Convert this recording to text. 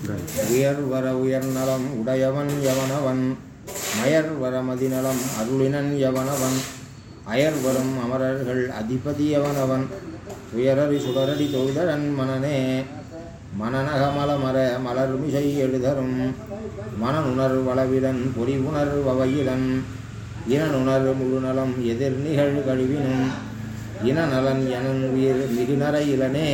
உயர் வர உயர் நலம் உடையவன் எவனவன்? மயர் வர மதிநலம் அருளினன் எவனவன்? அயர் வரும் அமரர்கள் அதிபதி எவனவன்? துயரறி சுடரடி தொழுதரன் மனனே மனநகமல மர மலர்மிசை எழுதரும். மனநுணர் வளவிலன் பொறிவுணர் வவையிலன். இனநுணர் முழுநலம் எதிர் நிகழ் கழிவினும் இனநலன் எனன் உயிர் மிகுநர இளனே